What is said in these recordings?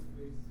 space.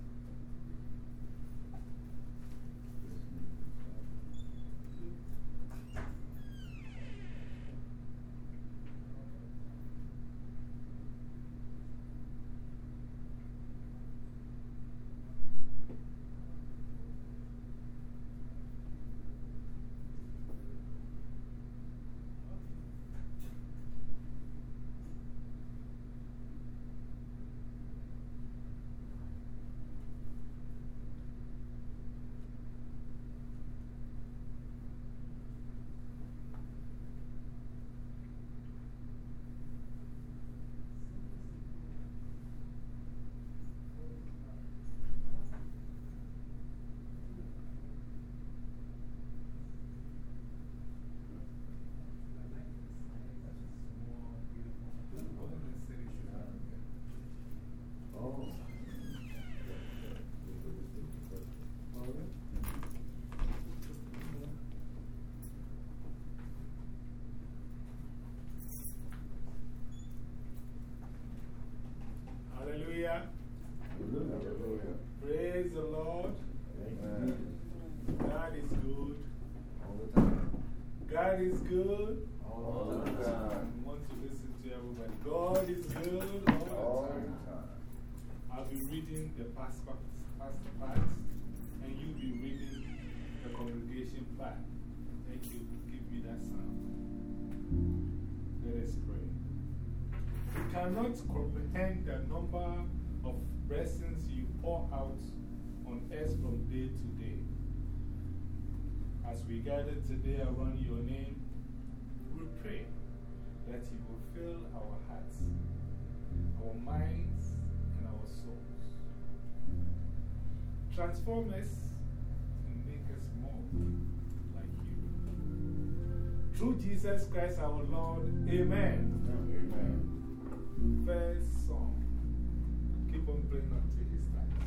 God is good. All the time. I want to listen to everybody. God is good all All the time. time. I'll be reading the past, past, past parts, and you'll be reading the congregation part. Thank you. Give me that sound. Let us pray. We cannot comprehend the number of blessings you pour out on us from day to day. As we gather today around your name, we pray that you will fill our hearts, our minds, and our souls. Transform us and make us more like you. Through Jesus Christ our Lord, Amen. Amen. First song. Keep on playing until he starts.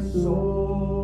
Soul.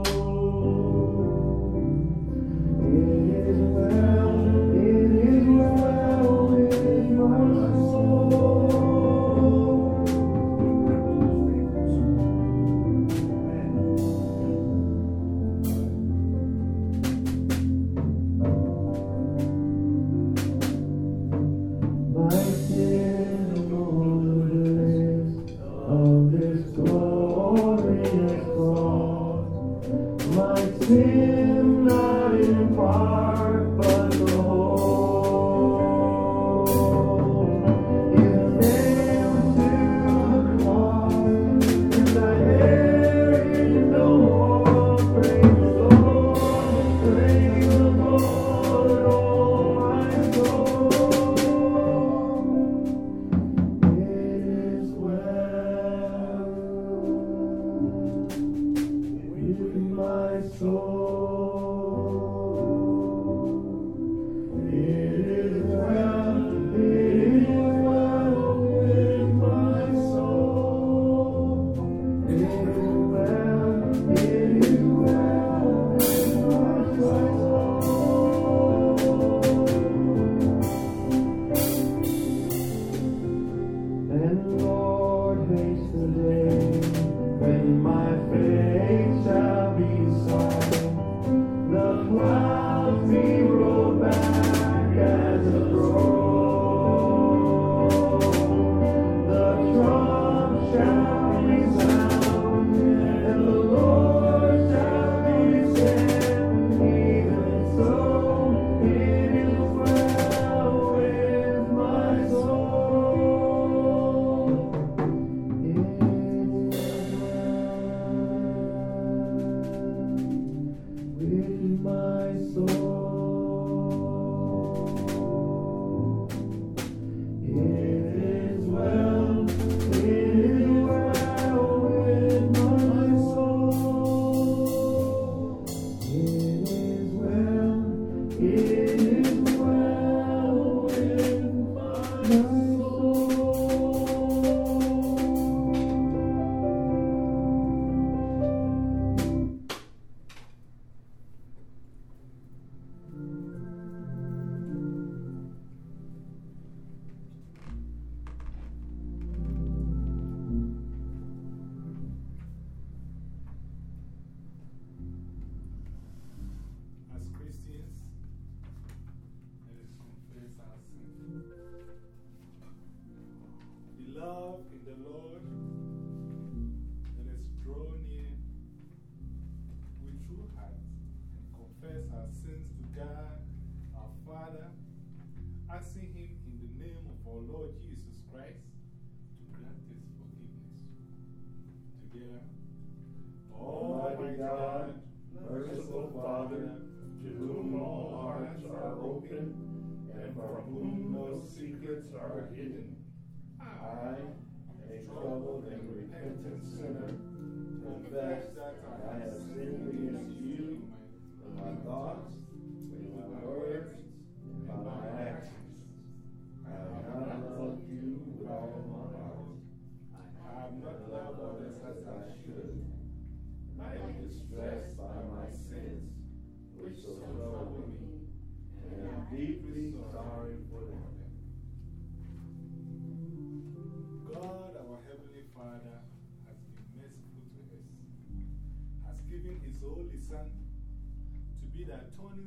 God,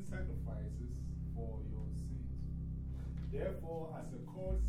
sacrifices for your sins. Therefore, as a called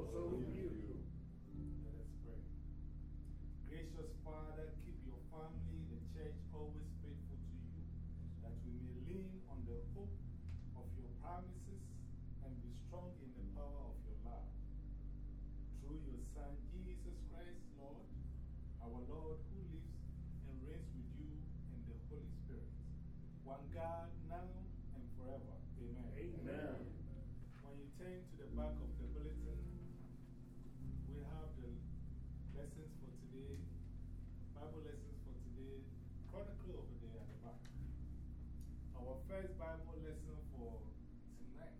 also Bible lesson for tonight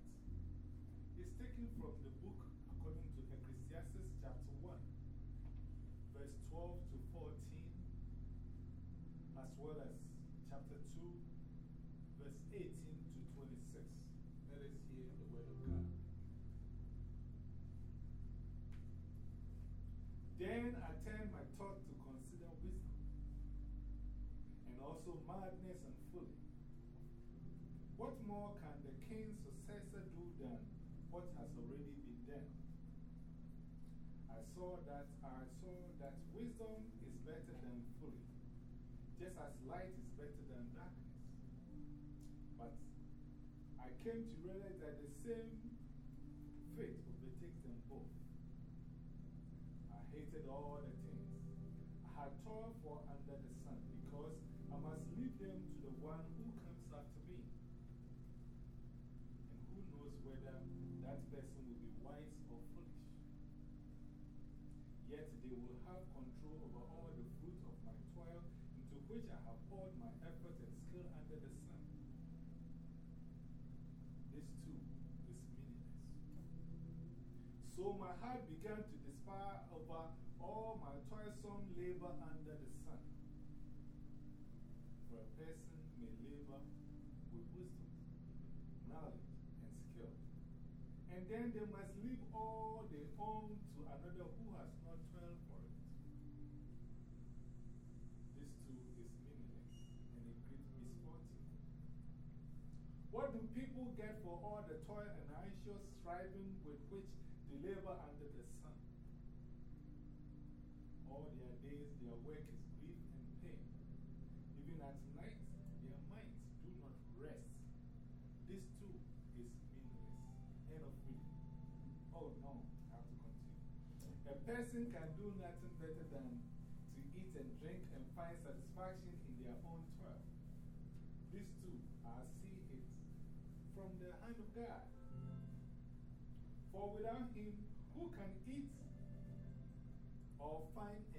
is taken from the book according to Ecclesiastes chapter 1, verse 12 to 14, as well as chapter 2, verse 18 to 26. Let us hear the word of God. Then I turned my thought to consider wisdom and also madness saw that, I saw that wisdom is better than folly, just as light is better than darkness. But I came to realize that the same fate overtakes them both. I hated all the So my heart began to despair over all my toilsome labor under the sun. For a person may labor with wisdom, knowledge, and skill. And then they must leave all they own to another who has not toiled for it. This too is meaningless and a great misfortune. What do people get for all the toil and anxious striving with which they labor under the sun? All their days, their work is grief and pain. Even at night, their minds do not rest. This too is meaningless. End of reading. Oh no, I have to continue. A person can do nothing better than to eat and drink and find satisfaction in their own toil. This too, I see it from the hand of God. For without Him, who can eat or find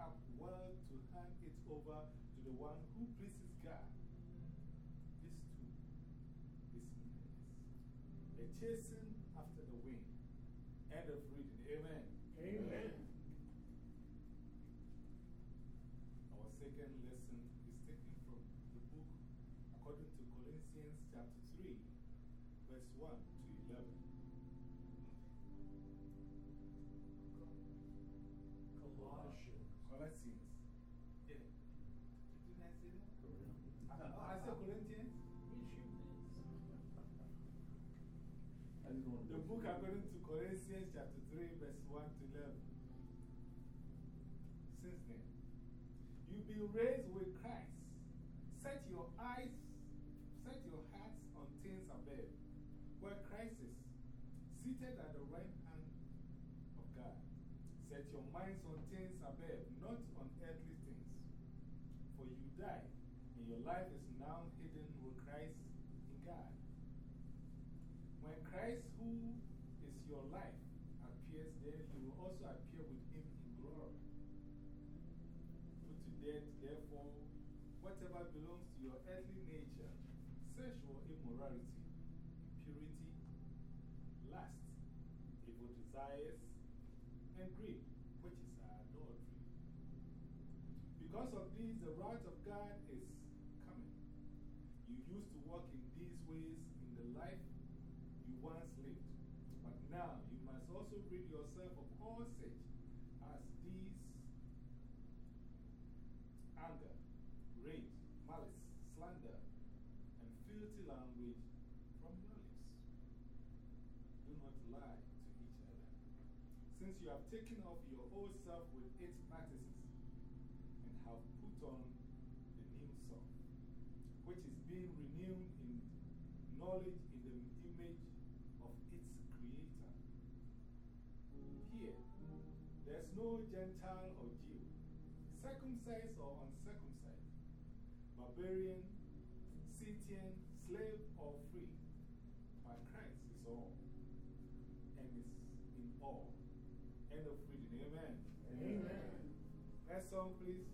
up wealth to hand it over to the one who pleases God. This too is meaningless. A chasing after the wind. End of reading. Amen. Amen. Our The book according to Colossians chapter 3, verse 1 to 11. Since then, you've been raised with Christ. Set your eyes, set your hearts on things above, where Christ is, seated at the right hand of God. Set your minds on things above, not on earthly things. For you died, and your life now hidden with Christ in God. When Christ, who is your life, appears, then you will also appear with him in glory. Put to death, therefore, whatever belongs to your earthly nature sexual immorality, impurity, lust, evil desires, and greed, which is adultery. Because of these, the wrath of God is coming. You used to walk in these ways in the life you once lived. But now you must also rid yourself of all such as these anger, rage, malice, slander, and filthy language from your lips. Do not lie since you have taken off your old self with its practices and have put on the new self, which is being renewed in knowledge in the image of its creator. Here, there's no Gentile or Jew, circumcised or uncircumcised, barbarian, Scythian, slave song, please?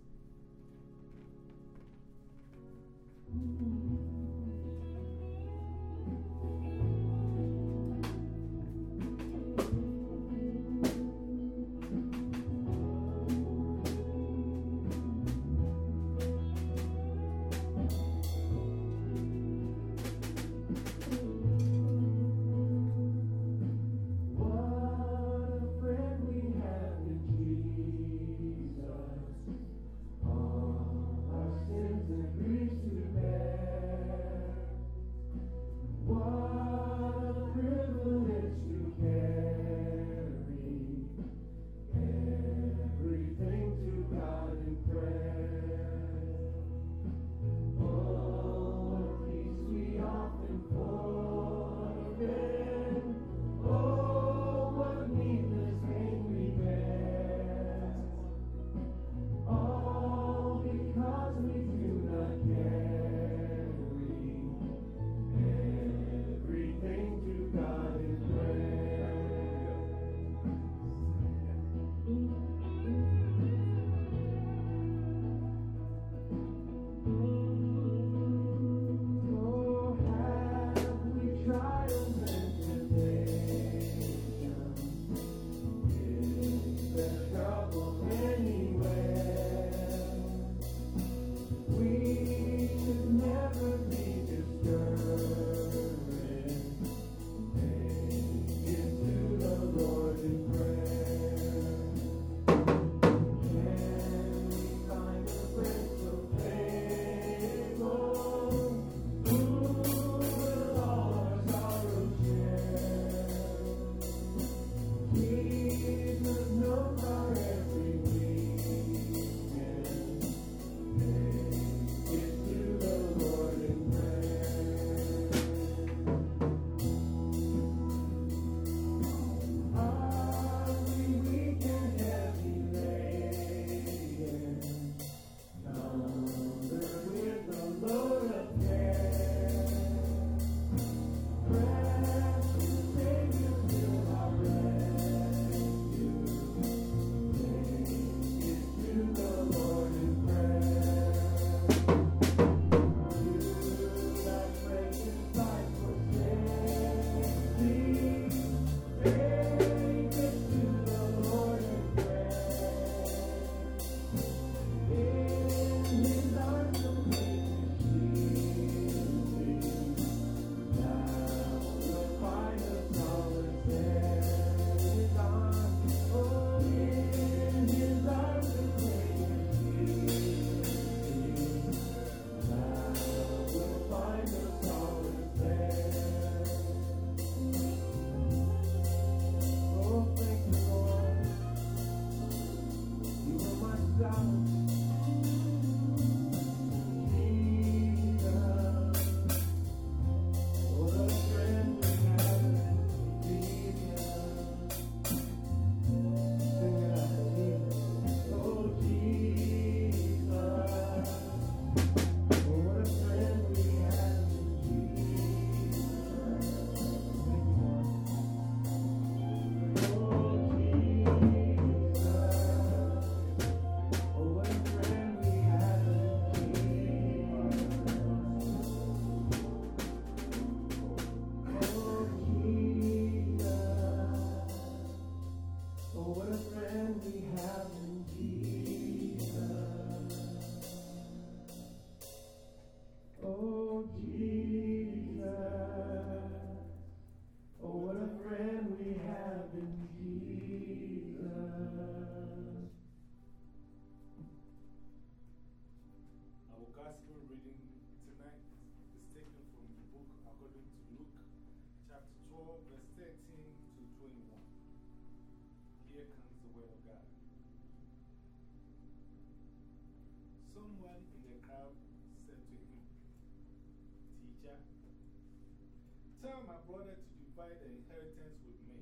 Tell my brother to divide the inheritance with me.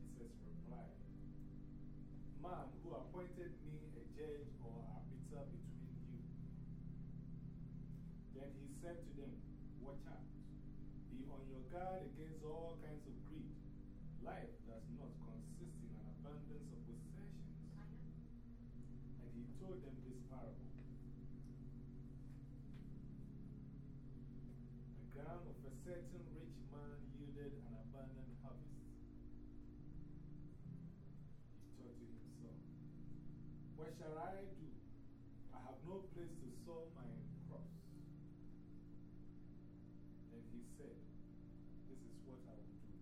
Jesus replied, Man who appointed me a judge or arbiter between you. Then he said to them, Watch out. Be on your guard against all kinds of greed. Life does not consist in an abundance of possessions. And he told them certain rich man yielded an abundant harvest. He thought to himself, What shall I do? I have no place to sow my crops. And he said, This is what I will do.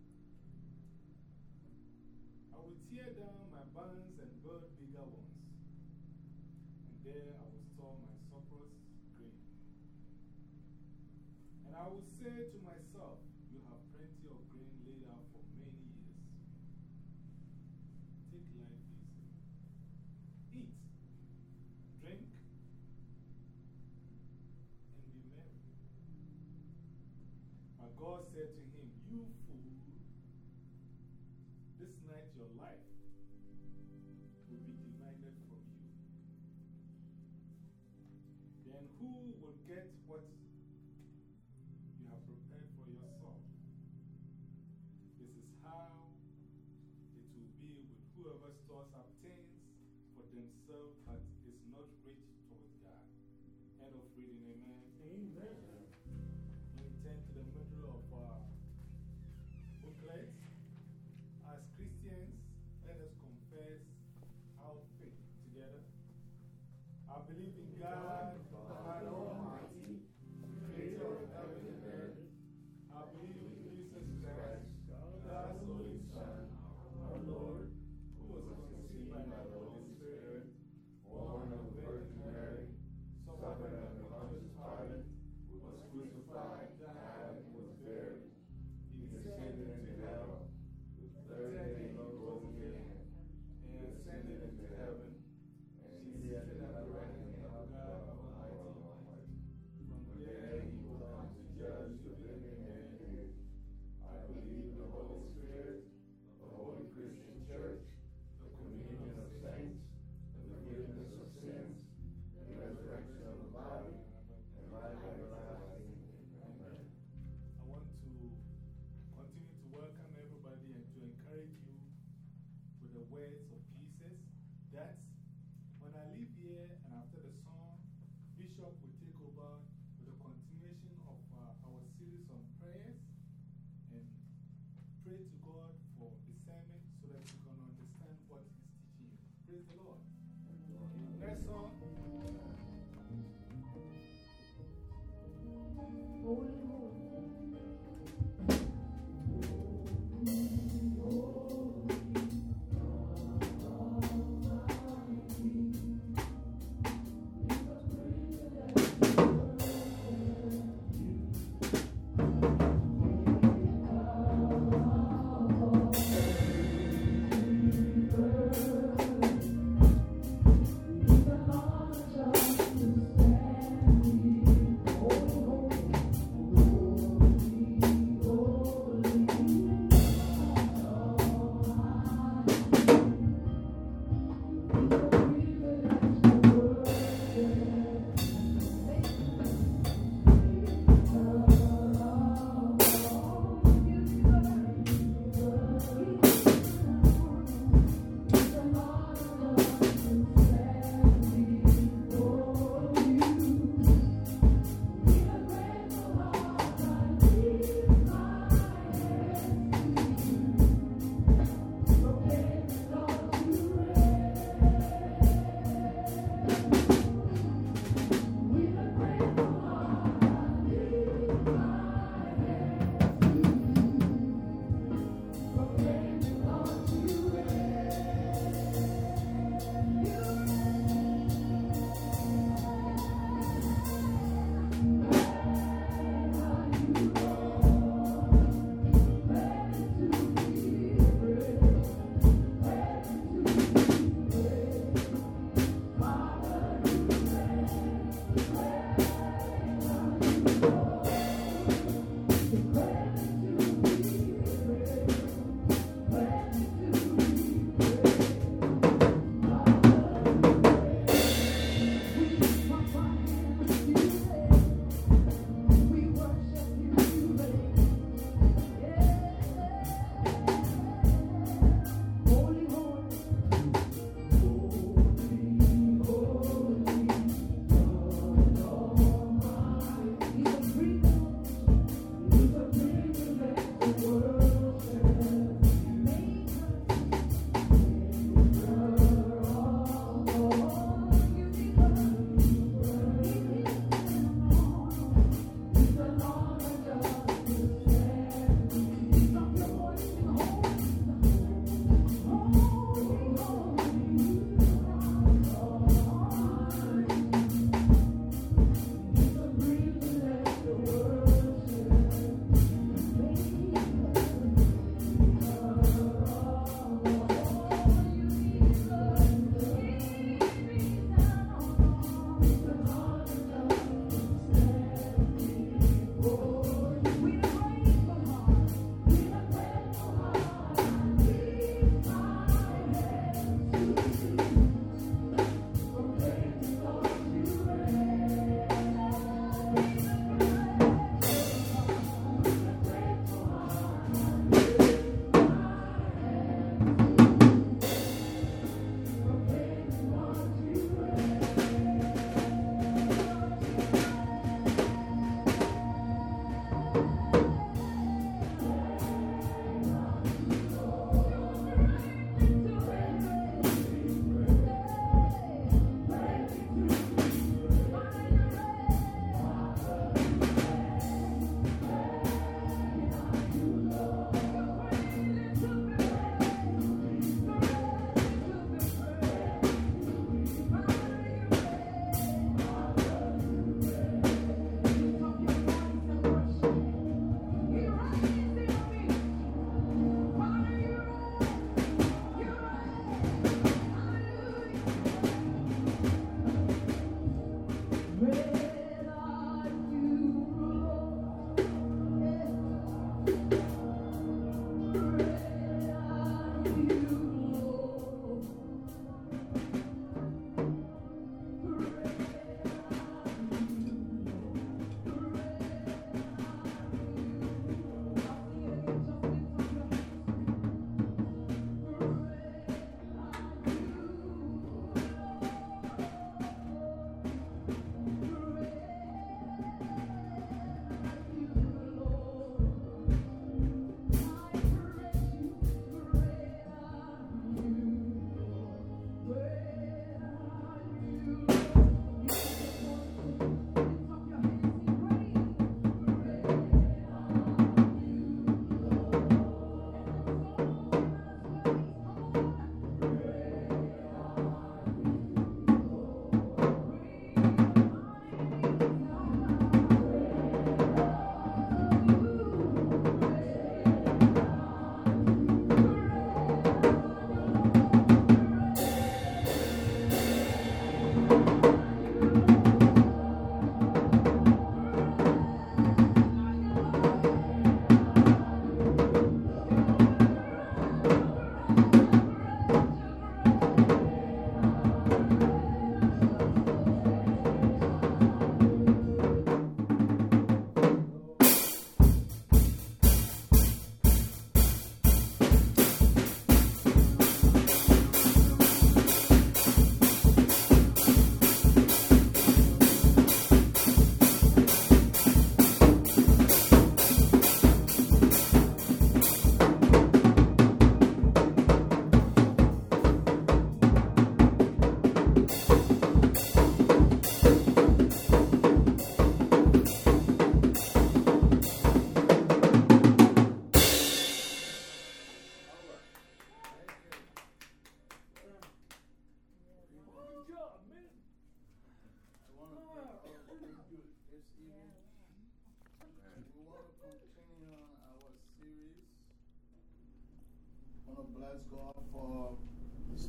I will tear down my barns and build bigger ones. And there I will store my surplus grain. And I will say to my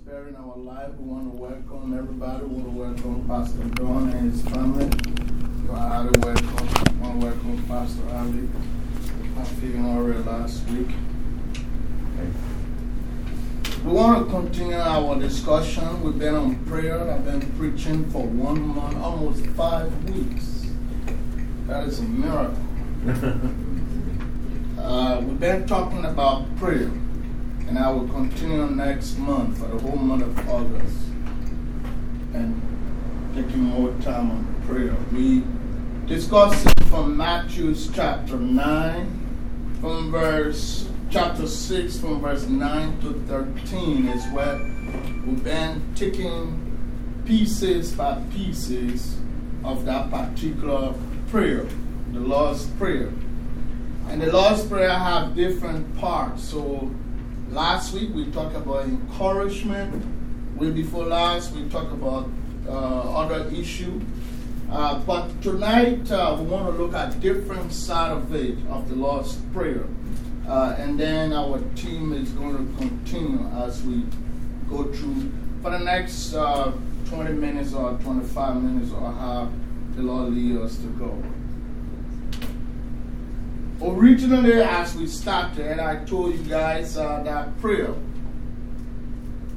sparing our life. We want to welcome everybody. We want to welcome Pastor Don and his family. We want to welcome, we want to welcome Pastor Ali. I'm feeling already last week. We want to continue our discussion. We've been on prayer. I've been preaching for one month, almost five weeks. That is a miracle. uh, we've been talking about prayer. And I will continue next month for the whole month of August. And taking more time on prayer. We discussed from Matthew chapter 9, from verse chapter 6, from verse 9 to 13 is where we've been taking pieces by pieces of that particular prayer, the Lord's Prayer. And the Lord's Prayer have different parts. So Last week we talked about encouragement. Week before last we talked about uh, other issue. Uh, but tonight uh, we want to look at different side of it, of the Lord's Prayer. Uh, and then our team is going to continue as we go through for the next uh, 20 minutes or 25 minutes or how the Lord lead us to go. Originally, as we started, and I told you guys uh, that prayer,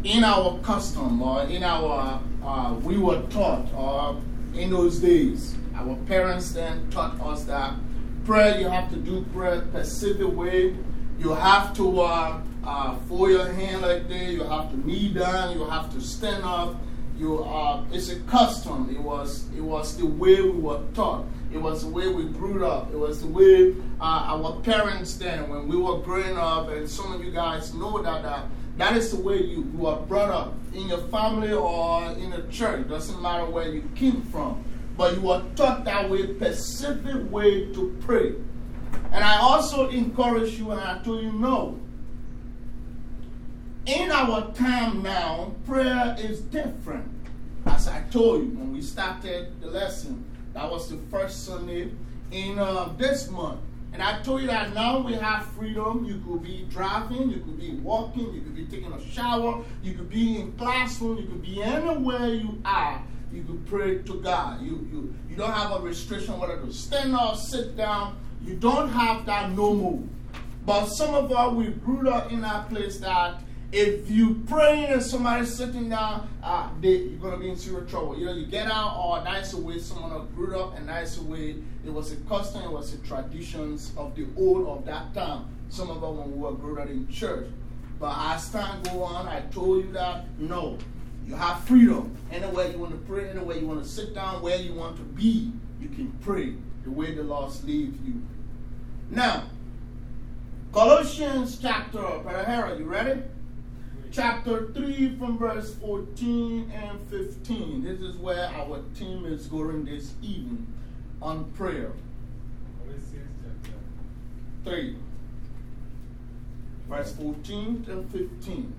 in our custom or in our, uh, we were taught, or in those days, our parents then taught us that prayer, you have to do prayer specific way. You have to uh, uh, fold your hand like this, you have to knee down, you have to stand up. You, uh, it's a custom. It was, it was the way we were taught. It was the way we grew up. It was the way uh, our parents then, when we were growing up, and some of you guys know that that is the way you, are brought up in your family or in a church. Doesn't matter where you came from. But you are taught that way, specific way to pray. And I also encourage you, and I told you no. In our time now, prayer is different. As I told you when we started the lesson, that was the first Sunday in uh, this month. And I told you that now we have freedom. You could be driving, you could be walking, you could be taking a shower, you could be in classroom, you could be anywhere you are. You could pray to God. You, you, you don't have a restriction whether to stand up, sit down. You don't have that no move. But some of us, we grew up in that place that if you pray and somebody's sitting down, uh, they, you're going to be in serious trouble. You know, you get out, or nice the way someone grew up, and nice way it was a custom, it was a traditions of the old of that time. Some of us when we were growing up in church. But as time go on, I told you that no, you have freedom. Anywhere you want to pray, anywhere you want to sit down, where you want to be, you can pray the way the Lord leads you. Now, Colossians chapter, Brother you ready? Chapter 3 from verse 14 and 15. This is where our team is going this evening on prayer. 3. Verse 14 and 15.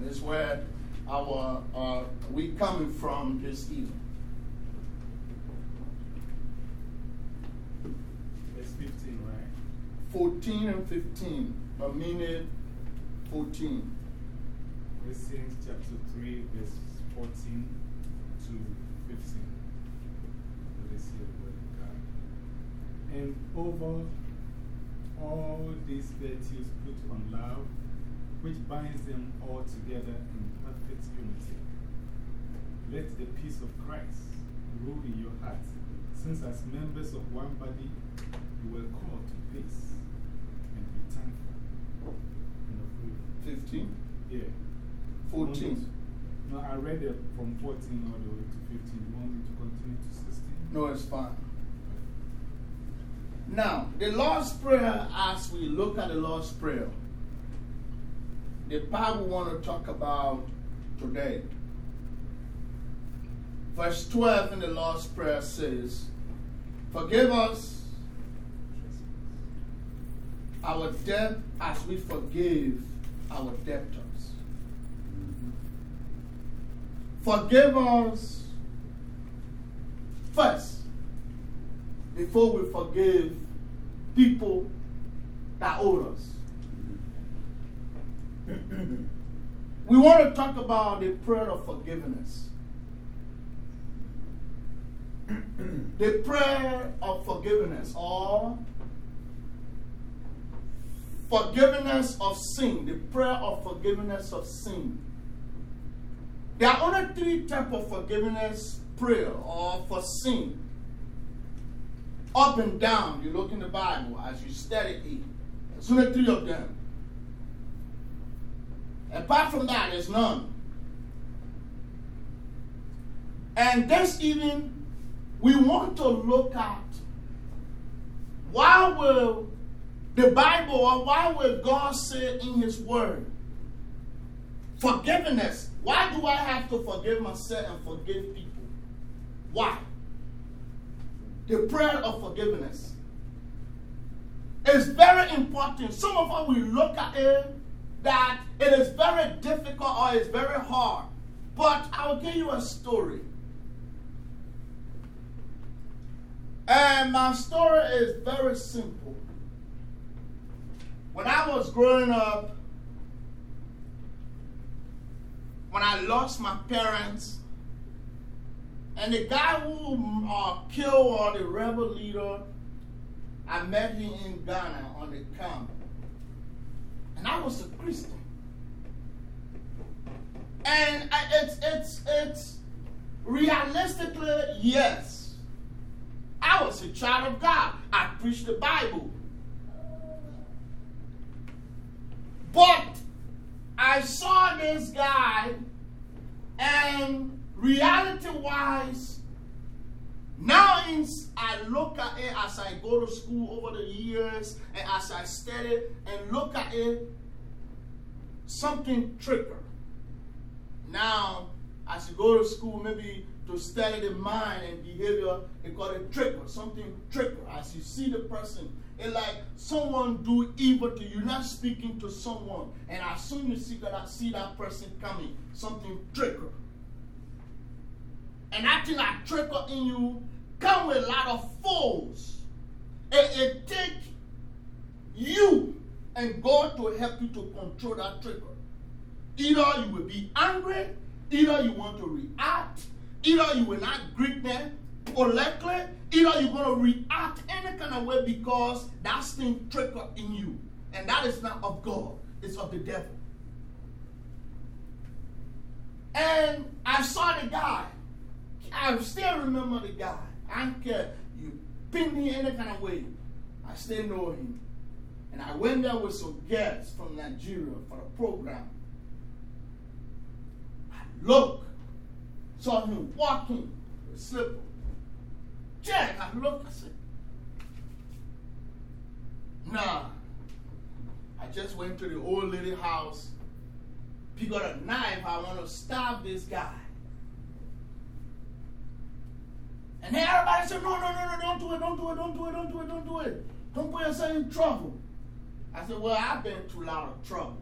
This is where our, uh, we coming from this evening. Verse 15, right? 14 and 15. A minute 14. Corinthians chapter 3, verse 14 to 15. Let us hear the word of God. And over all these virtues put on love, which binds them all together in perfect unity. Let the peace of Christ rule in your hearts, since as members of one body you were called to peace and be thankful. 15? Yeah. 14. No, I read it from 14 all the way to 15. You want me to continue to 16? No, it's fine. Now, the Lord's Prayer, as we look at the Lord's Prayer, the part we want to talk about today. Verse 12 in the Lord's Prayer says, Forgive us our debt as we forgive our debtors. Forgive us first before we forgive people that owe us. we want to talk about the prayer of forgiveness. the prayer of forgiveness or forgiveness of sin, the prayer of forgiveness of sin. There are only three types of forgiveness prayer or for sin. Up and down, you look in the Bible as you study it. There's only three of them. Apart from that, there's none. And this evening, we want to look at why will the Bible or why will God say in His Word forgiveness? Why do I have to forgive myself and forgive people? Why? The prayer of forgiveness is very important. Some of us we look at it that it is very difficult or it's very hard. But I'll give you a story. And my story is very simple. When I was growing up, when I lost my parents, and the guy who uh, killed or the rebel leader, I met him in Ghana on the camp. And I was a Christian. And I, it's, it's, it's realistically, yes. I was a child of God. I preached the Bible. But I saw this guy, and reality wise, now as I look at it as I go to school over the years, and as I study and look at it, something trigger. Now, as you go to school, maybe to study the mind and behavior, they call it trigger, something trigger. As you see the person, it's like someone do evil to you, not speaking to someone, and as soon as you see that, see that person coming, something trigger. And that thing that trigger in you come with a lot of force. It, it take you and God to help you to control that trigger. Either you will be angry, either you want to react, either you will not greet them politely, either you're going to react any kind of way because that's thing triggered in you. And that is not of God, it's of the devil. And I saw the guy. I still remember the guy. I don't care. You pin me any kind of way. I still know him. And I went there with some guests from Nigeria for a program. I look, saw him walking with slipper. Jack, I look, I said, nah. I just went to the old lady house, pick up a knife, I want to stab this guy. And then everybody said, no, no, no, no, don't do it, don't do it, don't do it, don't do it, don't do it. Don't put yourself in trouble. I said, well, I've been through a lot of trouble.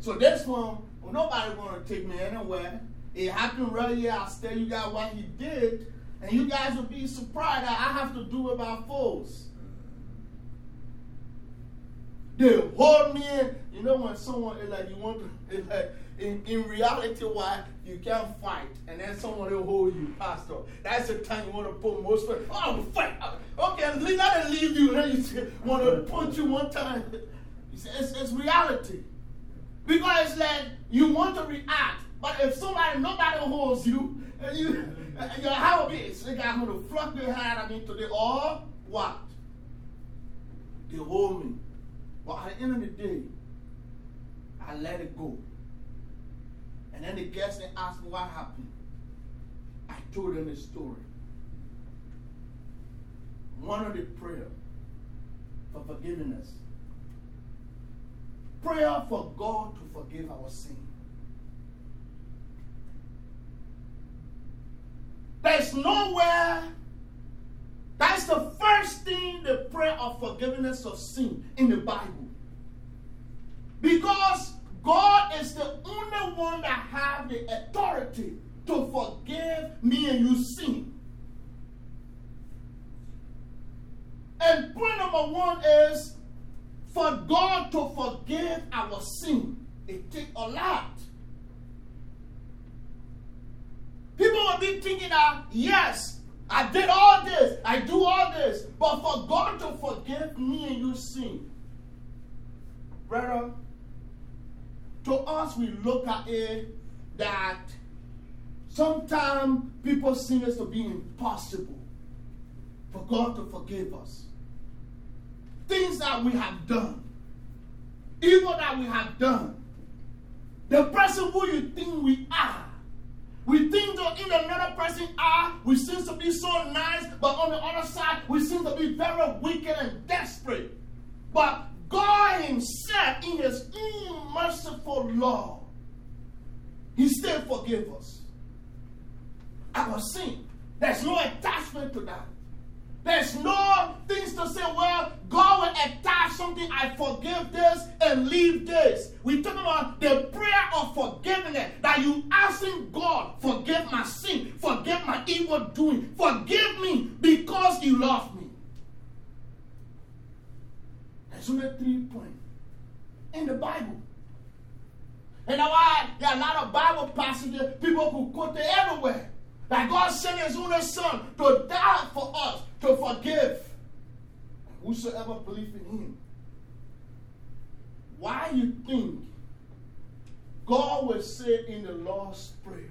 So this one, well, nobody want to take me anywhere. It happened right here. I'll tell you guys what he did. And you guys will be surprised that I have to do it by force. They hold me in. You know when someone is like you want to, like in, in reality why you can't fight and then someone will hold you, Pastor. That's the time you want to put most of Oh, I'm fight. Okay, let it leave you. Then you want to punch you one time. It's, it's, it's reality. Because it's like you want to react, but if somebody, nobody holds you, you, your how be, it's like I'm going to their hand at me today, or what? They hold me. But at the end of the day, I let it go. And then the guests they asked me what happened. I told them the story. One of the prayer for forgiveness. Prayer for God to forgive our sin. There's nowhere. That's the first thing, the prayer of forgiveness of sin in the Bible. Because God is the only one that has the authority to forgive me and you sin. And point number one is for God to forgive our sin. It takes a lot. People will be thinking that, yes, I did all this, I do all this, but for God to forgive me and you sin. Brother, to us, we look at it that sometimes people seem it to be impossible for God to forgive us. Things that we have done, evil that we have done, the person who you think we are. We think that in another person are, we seem to be so nice, but on the other side, we seem to be very wicked and desperate. But God Himself, in His merciful love, He still forgives us. Our sin. There's no attachment to that. There's no things to say, well, God will attach something, I forgive this and leave this. We talking about the prayer of forgiveness that you asking God, forgive my sin, forgive my evil doing, forgive me because you love me. There's only three points in the Bible. And now why there are a lot of Bible passages people could quote everywhere. That God sent his only son to die for us, to forgive. Whosoever believes in him. Why you think God will say in the Lord's Prayer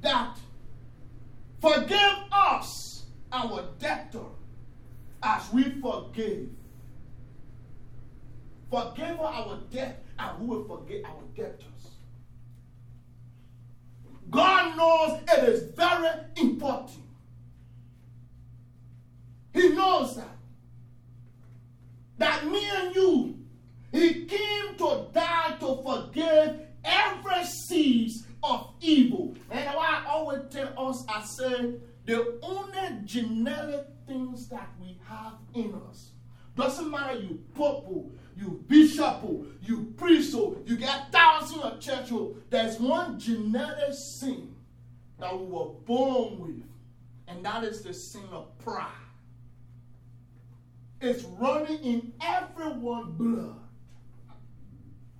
that forgive us our debtor as we forgive Forgive our debt, and we will forgive our debtors. God knows it is very important. He knows that. That me and you, He came to die to forgive every seeds of evil. And I always tell us, I say, the only genetic things that we have in us doesn't matter you purple, you bishop, oh. you priest, oh. you get thousands of church. Oh. There's one genetic sin that we were born with, and that is the sin of pride. It's running in everyone's blood.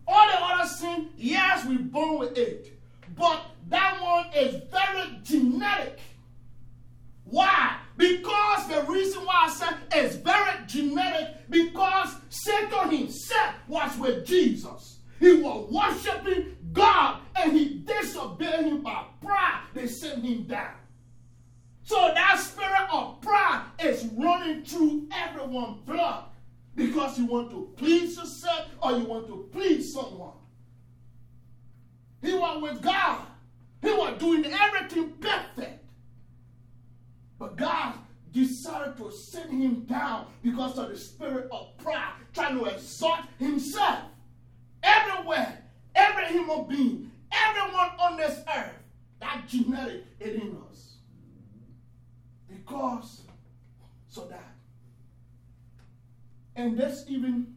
All the other sin, yes, we're born with it, but that one is very genetic. Why? Because the reason why I said it's very genetic, because Satan himself was with Jesus. He was worshiping God and he disobeyed him by pride. They sent him down. So that spirit of pride is running through everyone's blood because you want to please yourself or you want to please someone. He was with God. He was doing everything perfect. But God decided to send him down because of the spirit of pride, trying to exalt himself. Everywhere, every human being, everyone on this earth, that genetic is in us. Because, so that. And that's even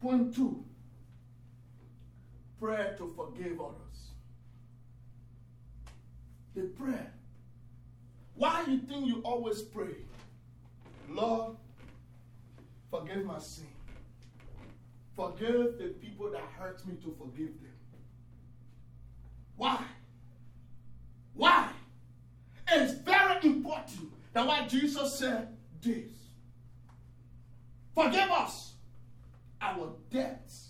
point two prayer to forgive others. The prayer why you think you always pray? Lord, forgive my sin. Forgive the people that hurt me to forgive them. Why? Why? It's very important that why Jesus said this. Forgive us our debts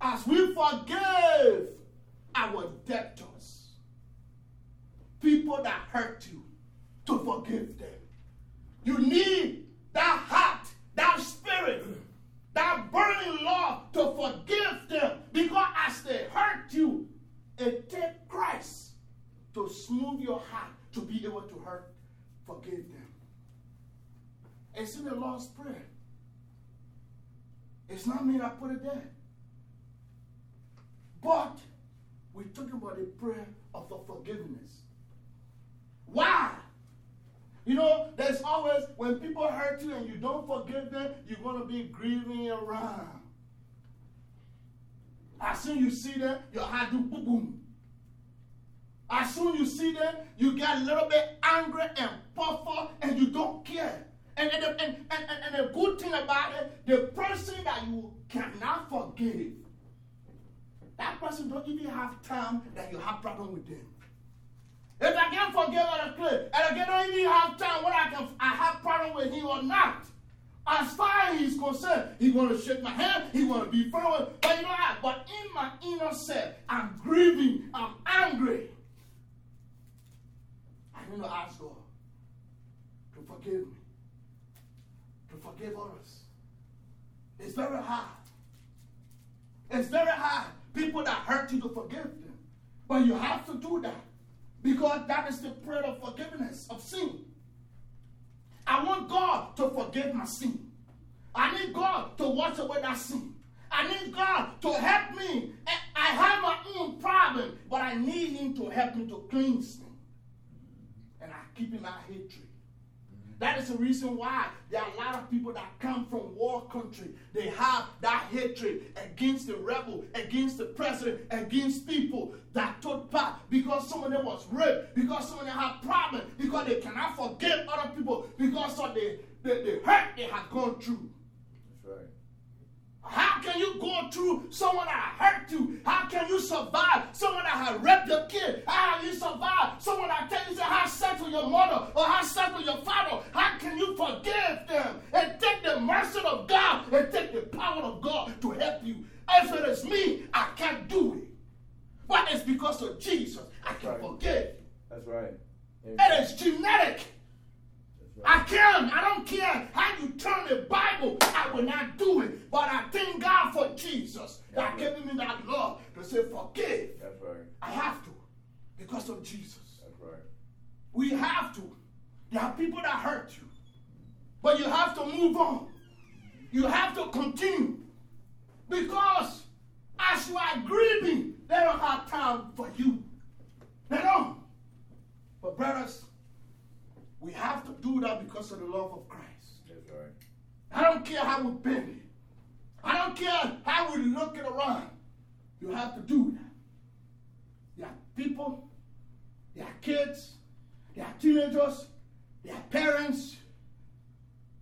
as we forgive our debtors. People that hurt you, to forgive them. You need that heart, that spirit, that burning love to forgive them because as they hurt you, it takes Christ to smooth your heart to be able to hurt, forgive them. It's in the Lord's Prayer. It's not me that put it there. But we're talking about the prayer of the forgiveness. Why? You know, there's always, when people hurt you and you don't forgive them, you're going to be grieving around. As soon you see them, your heart do boom boom. As soon you see them, you get a little bit angry and puffy and you don't care. And, and, and, and, and, and the good thing about it, the person that you cannot forgive, that person don't even have time that you have problem with them. If I can't forgive other clip, and I don't even have time when I can I have problem with him or not. As far as he's concerned, he want to shake my hand, he want to be firm. But you know what? But in my inner self, I'm grieving, I'm angry. I need to ask God to forgive me, to forgive others. It's very hard. It's very hard. People that hurt you to forgive them. But you have to do that. Because that is the prayer of forgiveness of sin. I want God to forgive my sin. I need God to wash away that sin. I need God to help me. I have my own problem, but I need Him to help me to cleanse me. And I keep in that hatred. That is the reason why there are a lot of people that come from war country. They have that hatred against the rebel, against the president, against people that took part because some of them was raped, because some of them have problems, because they cannot forgive other people, because of the, the, the hurt they have gone through. Right. How can you go through someone that hurt you? How can you survive someone that has raped your kid? How can you survive someone that tells you how sex with your mother or how sex with your father? How can you forgive them and take the mercy of God and take the power of God to help you? If it is me, I can't do it. But it's because of Jesus I can Right. forgive. That's right. It is genetic. That's I right. can. I don't care how you turn the Bible. I will not do it. But I thank God for Jesus that love to say forgive. That's right. I have to because of Jesus. That's right. We have to. There are people that hurt you. But you have to move on. You have to continue. Because as you are grieving, they don't have time for you. They don't. But brothers, we have to do that because of the love of Christ. That's right. I don't care how we bend it. I don't care how we look it around. You have to do that. There are people, there are kids, there are teenagers, there are parents.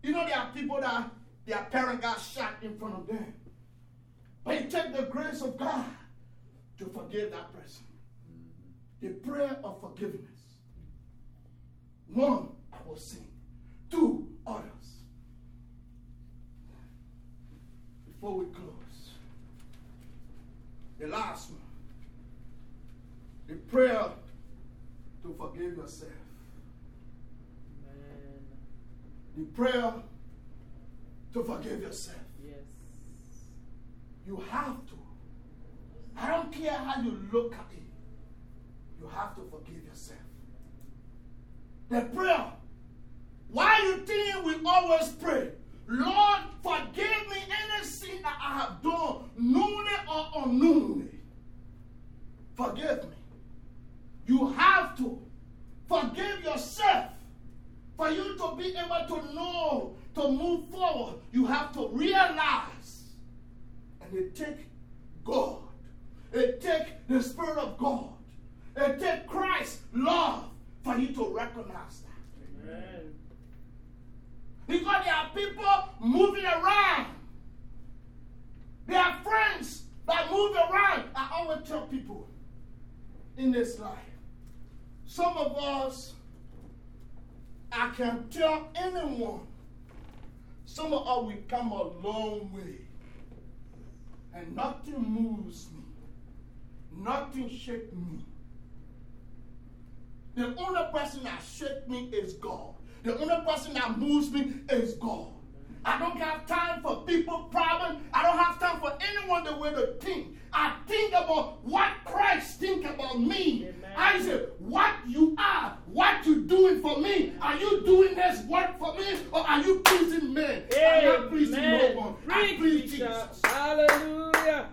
You know, there are people that their parent got shot in front of them. But it takes the grace of God to forgive that person. The prayer of forgiveness. One, I will sing. Two, others. Before we close, the last one. The prayer to forgive yourself. Man. The prayer to forgive yourself. Yes. You have to. I don't care how you look at it. You have to forgive yourself. The prayer. Why you think we always pray? Lord, forgive me any sin that I have done, knowingly or unknowingly. Forgive me. You have to forgive yourself. For you to be able to know, to move forward, you have to realize and it take God. It take the Spirit of God. It take Christ's love for you to recognize that. Amen. Because there are people moving around. There are friends that move around. I always tell people in this life, some of us, I can tell anyone, some of us we come a long way. And nothing moves me. Nothing shakes me. The only person that shakes me is God. The only person that moves me is God. I don't have time for people problem. I don't have time for anyone the way to think. I think about what Christ think about me. Amen. I say, what you are, what you doing for me. Are you doing this work for me or are you pleasing men? I'm not pleasing no Amen. one. I please. Jesus. Hallelujah.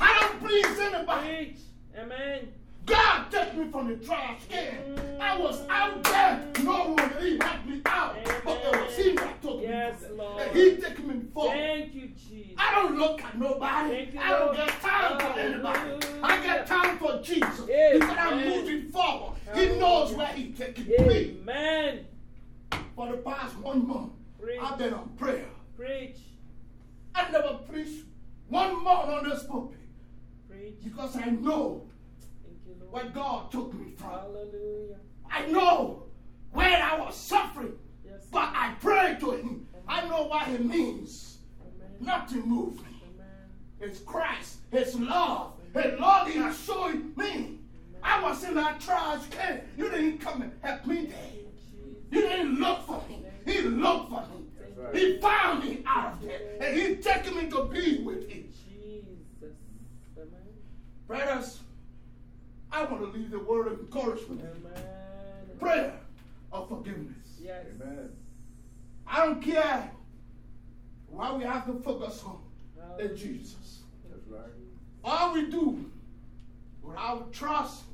I don't please anybody. Preach. Amen. God took me from the trash can. I was out there. No one he helped me out. But it was he that took Yes, me Lord. And he took me forward. Thank you, Jesus. I don't look at nobody. You, I don't Lord. get time for anybody. I get time for Jesus. Amen. Because I'm moving forward. He knows where he taking me. Amen. For the past one month, Preach. I've been on prayer. Preach. I never preached one month on this pulpit Preach. because I know Thank you, Lord. Where God took me from. Hallelujah. I know where I was suffering, Yes. but I prayed to Him. I know what He means. Amen. Nothing moves me. Amen. It's Christ, His love, His love He has shown me. I was in that trash can. You didn't come and help me there. You didn't look for me. He looked for me. Right. He found me out of there, and He taken me to be with Him. Jesus. Amen. Brothers, I want to leave the word of encouragement, Amen. prayer of forgiveness. Yes. Amen. I don't care why we have to focus on Hallelujah. in Jesus. That's right. All we do with our trust,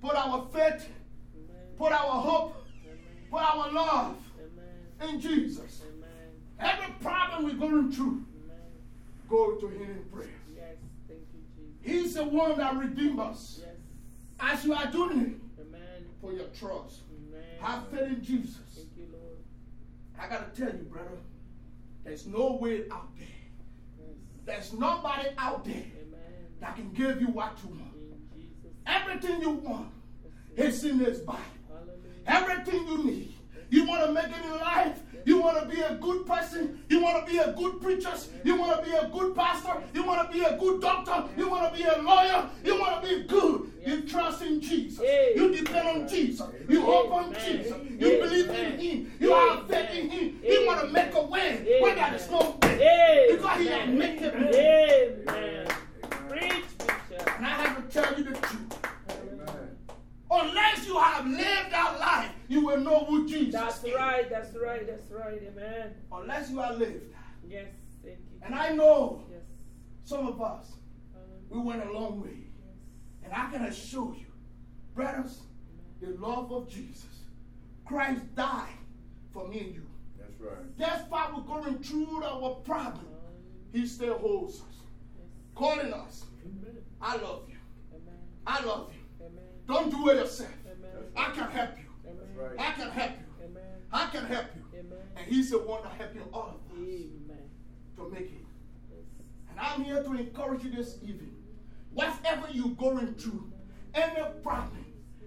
put our faith, Amen. put our hope, Amen. put our love Amen. in Jesus. Amen. Every problem we're going through, Amen. go to Him in prayer. Yes. Thank you, Jesus. He's the one that redeemed us. Yes. As you are doing it, Amen. for your trust, Amen. have faith in Jesus. Thank you, Lord. I got to tell you, brother, there's no way out there. Yes. There's nobody out there Amen. that can give you what you want. Everything you want is in this Bible. Hallelujah. Everything you need. You want to make it in life. You want to be a good person. You want to be a good preacher. You want to be a good pastor. You want to be a good doctor. You want to be a lawyer. You want to be good. You trust in Jesus. You depend on Jesus. You hope on Jesus. You believe in Him. You have faith in Him. He want to make a way where there is no way. Because He has made it. Amen. Preach, Bishop. And I have to tell you the truth. Amen. Unless you have lived that life, you will know who Jesus That's is. right, that's right, that's right. Amen. Unless you have lived that. Yes, thank you. And I know Yes. some of us, Hallelujah. we went a long way. And I can assure you, brothers, the love of Jesus. Christ died for me and you. That's right. That's why we're going through our problem. He still holds us, Yes. calling us. Amen. I love you. Amen. I love you. Amen. Don't do it yourself. I can help you. Amen. I can help you. Amen. I can help you. Amen. And He's the one that helping all of us Amen. to make it. Yes. And I'm here to encourage you this evening. Whatever you're going through, any problem,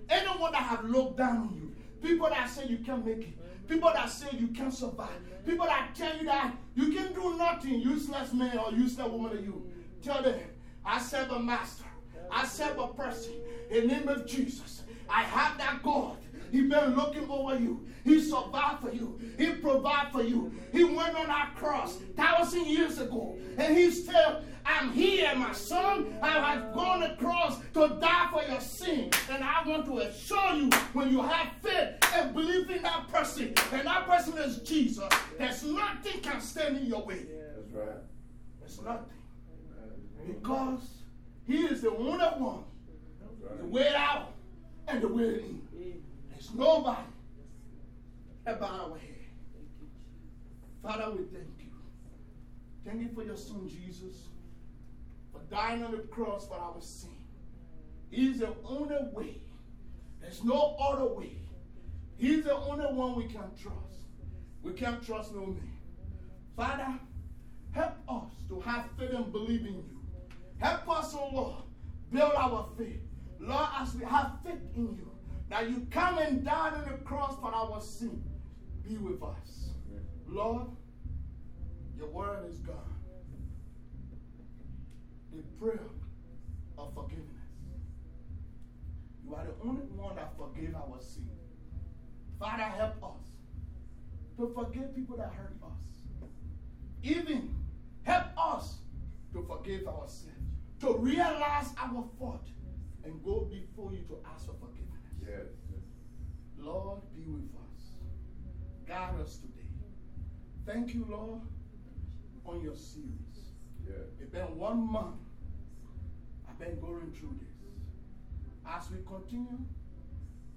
anyone that have looked down on you, people that say you can't make it, people that say you can't survive, people that tell you that you can do nothing, useless man or useless woman to you, tell them, I serve a master. I serve a person in the name of Jesus. I have that God. He been looking over you. He survived for you. He provided for you. He went on that cross thousand years ago. And he still, I'm here, my son. I have gone across to die for your sin. And I want to assure you, when you have faith and believe in that person, and that person is Jesus, there's nothing can stand in your way. That's right. There's nothing. Because he is the only one, the way out and the. Amen. There's nobody about our head. Father, we thank you. Thank you for your son Jesus, for dying on the cross for our sin. He's the only way. There's no other way. He's the only one we can trust. We can't trust no man. Father, help us to have faith and believe in you. Help us, oh Lord, build our faith. Lord, as we have faith in you, that you come and die on the cross for our sin, be with us. Lord, your word is gone. The prayer of forgiveness. You are the only one that forgave our sin. Father, help us to forgive people that hurt us. Even help us to forgive ourselves, to realize our fault, and go before you to ask for forgiveness. Yes. Lord, be with us. Guide us today. Thank you, Lord, on your series. Yes. It's been one month. I've been going through this. As we continue,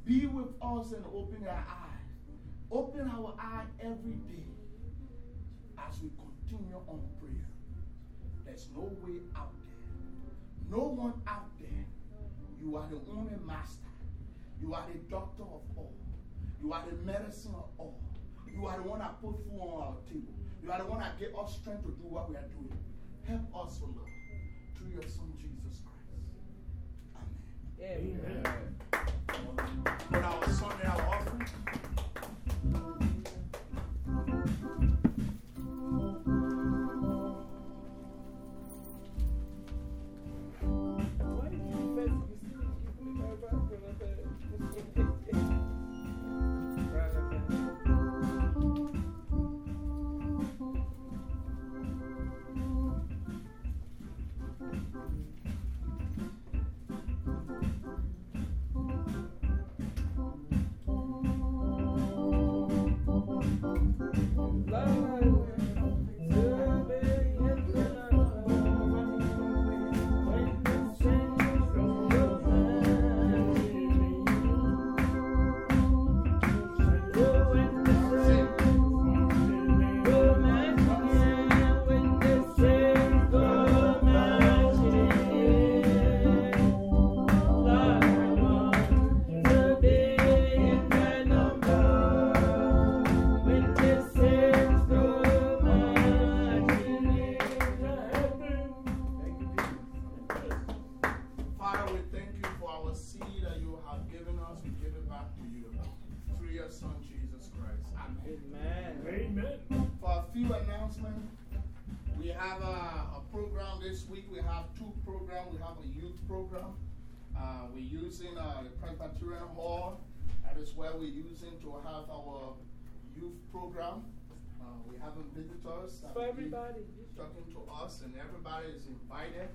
be with us and open our eyes. Open our eye every day as we continue on prayer. There's no way out there. No one out there. You are the only master. You are the doctor of all. You are the medicine of all. You are the one that put food on our table. You are the one that gave us strength to do what we are doing. Help us, O Lord, through your Son Jesus Christ. Amen. Amen. Put our Sunday, our offering. Have two programs. We have a youth program. Uh, we're using uh, the Presbyterian Hall. That is where we're using to have our youth program. Uh, we having visitors. For everybody. Talking to us, and everybody is invited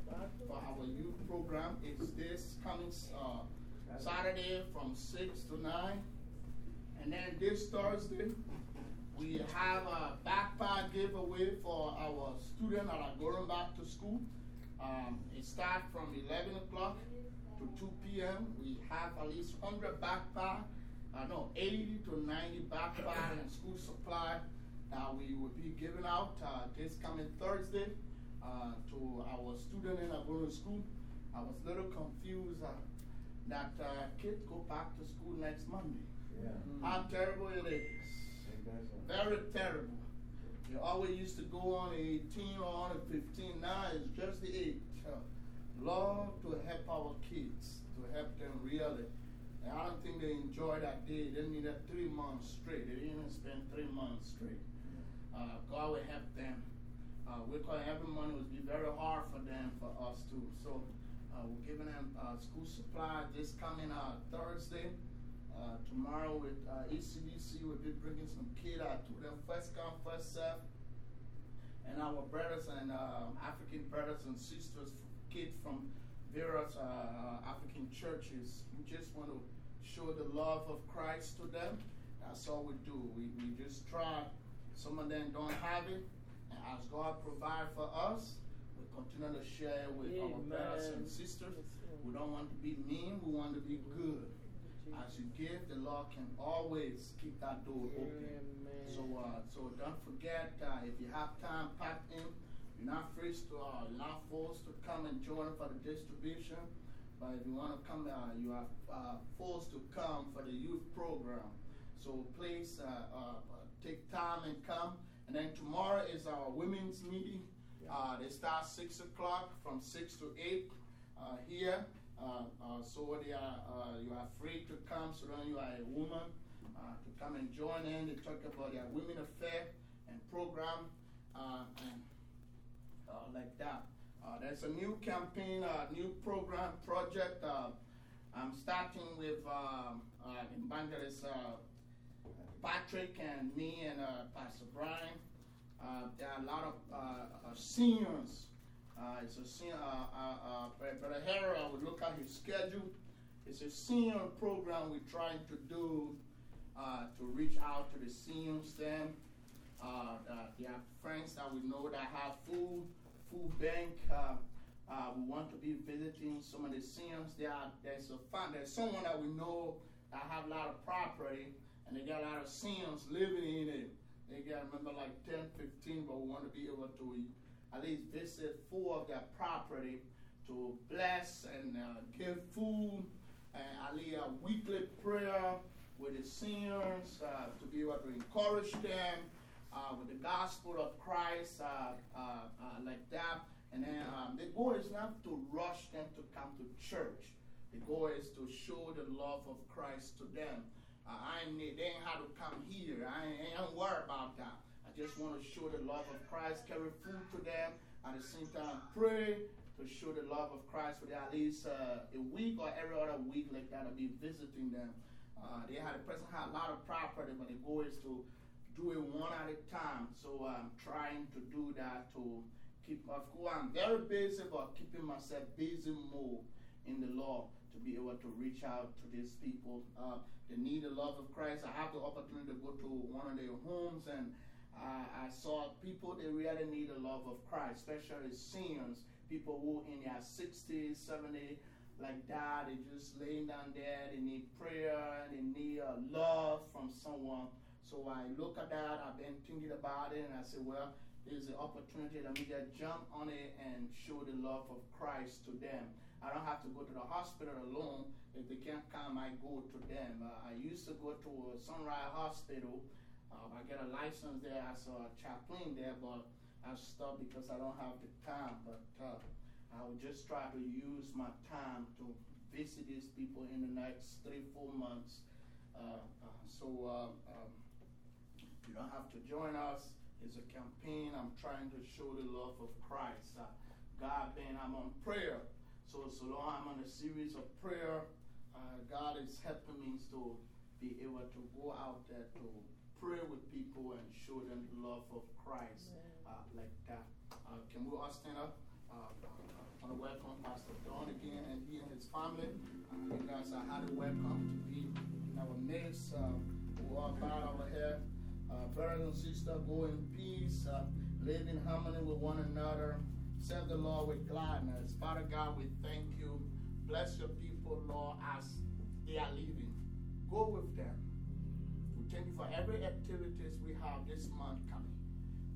for our youth program. It's this coming uh, Saturday from 6 to 9. And then this Thursday, we have a backpack giveaway for our students that are going back to school. Um, it starts from 11 o'clock to 2 p.m. We have at least 100 backpack, uh, no, 80 to 90 backpack and school supply that we will be giving out uh, this coming Thursday uh, to our students in are going school. I was a little confused uh, that uh, kids go back to school next Monday. Yeah. How terrible it is. Very terrible. You always used to go on 18 or on 15. Now it's just the 8. Uh, Lord, to help our kids, to help them really. And I don't think they enjoy that day. They need that three months straight. They didn't even spend three months straight. Uh, God will help them. Uh, we call every month would be very hard for them, for us too. So uh, we're giving them uh, school supply this coming uh, Thursday. Uh, tomorrow with uh, we'll be bringing some kids out to them first come, first serve. And our brothers and um, African brothers and sisters, kids from various uh, African churches, we just want to show the love of Christ to them. That's all we do. We, we just try. Some of them don't have it. And as God provide for us, we continue to share with our brothers and sisters. Yes, We don't want to be mean, we want to be good. As you give, the Lord can always keep that door open. Amen. So, uh, so don't forget, uh, if you have time, pop in. You're not forced to, uh, not forced to come and join for the distribution. But if you want to come, uh, you are uh, forced to come for the youth program. So please uh, uh, take time and come. And then tomorrow is our women's meeting. Uh, they start 6 o'clock from 6 to 8 uh, here. Uh, uh, so they are, uh, you are free to come so long you are a woman to come and join in. They talk about their women affair and program and like that. There's a new campaign, a new program project. I'm starting with um, uh, uh, Patrick and me and uh, Pastor Brian. There are a lot of seniors. Uh, it's a senior, uh, uh, uh, Brother Harold, I would look at his schedule. It's a senior program we're trying to do uh, to reach out to the seniors then. Uh, uh, there are friends that we know that have food, food bank. We want to be visiting some of the seniors. There are, there's a fun, there's someone that we know that have a lot of property and they got a lot of seniors living in it. They got, remember, like 10, 15, but we want to be able to at least visit four of their property to bless and uh, give food and at least a weekly prayer with the seniors uh, to be able to encourage them uh, with the gospel of Christ, uh, uh, uh, like that. And then um, the goal is not to rush them to come to church. The goal is to show the love of Christ to them. I ain't, they ain't have to come here. I ain't, I ain't worried about that. Just want to show the love of Christ, carry food to them, at the same time pray to show the love of Christ for at least uh, a week or every other week like that. I'll be visiting them. Uh, they had a person had a lot of property, but the goal is to do it one at a time. So I'm trying to do that to keep, of course, I'm very busy, but keeping myself busy more in the Lord to be able to reach out to these people. Uh, they need the love of Christ. I have the opportunity to go to one of their homes and uh, I saw people they really need the love of Christ, especially seniors, people who in their 60s, 70s, like that, they just laying down there, they need prayer, they need uh, love from someone. So I look at that, I've been thinking about it, and I said, well, there's an opportunity that me just jump on it and show the love of Christ to them. I don't have to go to the hospital alone. If they can't come, I go to them. Uh, I used to go to Sunrise Hospital. Uh, I get a license there as a chaplain there, but I stopped because I don't have the time. But uh, I will just try to use my time to visit these people in the next three, four months. Uh, uh, so um, um, you don't have to join us. It's a campaign. I'm trying to show the love of Christ. Uh, God, being I'm on prayer. So, so long I'm on a series of prayer, uh, God is helping me to be able to go out there to pray with people and show them the love of Christ uh, like that. Uh, can we all stand up? Uh, I want to welcome Pastor Don again and he and his family. Uh, you guys are highly welcome to be in our midst. Uh, we all bow our head. Uh, brothers and sisters, go in peace, uh, live in harmony with one another. Serve the Lord with gladness. Father God, we thank you. Bless your people, Lord, as they are leaving. Go with them. Thank you for every activities we have this month coming.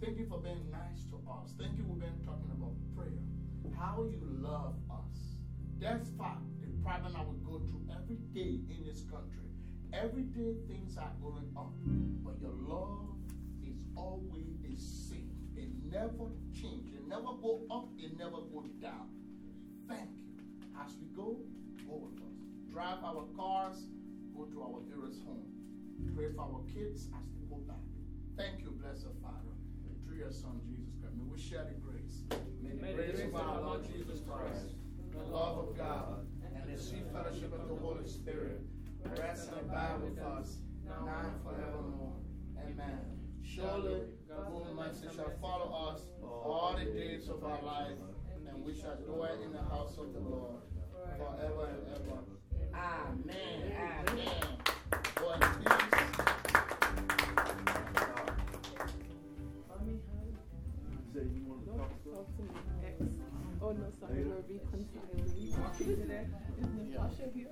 Thank you for being nice to us. Thank you for being talking about prayer. How you love us. That's fact, the problem I would go through every day in this country. Every day things are going up, but your love is always the same. It never change. It never go up. It never go down. Thank you. As we go, go with us. Drive our cars. Go to our various homes. Pray for our kids as they go back. Thank you, blessed Father. Through your Son Jesus Christ. May we share the grace. May the grace of our Lord Jesus Christ, the love of God, and the sweet fellowship of the Holy Spirit rest and abide with us now and forevermore. Amen. Surely, God's mercy shall follow us all the days of our life, and we shall dwell in the house of the Lord forever and ever. Amen. Amen. Go to talk to me. Ex. Oh, no, sorry, we're reconciling. You walking today? Is Natasha here?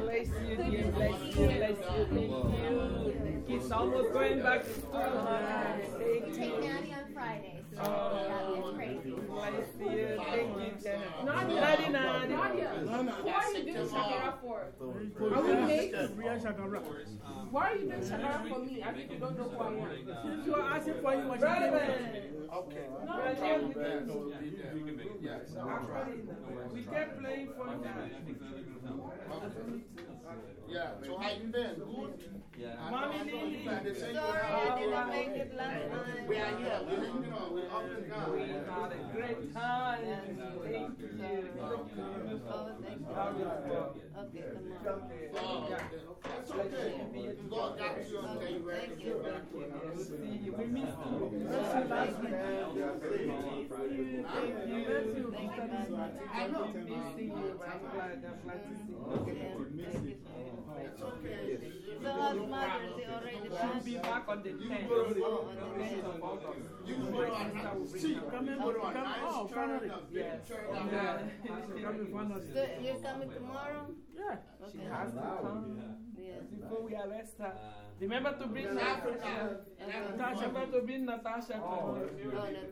Bless you, dear. Bless you, bless you. Thank you. Kids almost going back to school. huh? Thank you. Take Maddie on Friday. So Oh. it's crazy. Bless you. Thank you, Jennifer. Nadia. Nadia, Nadia. Nadia. Are you doing Shakara for? Are we mates? Why are you doing Shakara for me? I think you don't know who I am. You are asking for you what you Okay. No, Right no, here no. with. Actually, we kept playing for you. Yeah, so how you been? Good? Mommy were I didn't make it last. We are here. We're. We're. We had a great time. Thank you. Oh, thank you. Okay, come on. Oh, That's okay. God got you okay. You. We missed you. Thank you. Thank you, to see you. Yeah, thank. It's okay. So how's Mother's Day already on the 10th. put on- Oh, on the 10th 10th. of August. You can put on nice. See, come in, put on nice. Oh, finally. Yes. Yeah. So you're coming tomorrow? Yeah. She has to come Yeah. before we arrest her. Remember to bring Natasha. Uh-huh. Natasha, remember to bring Natasha. Oh,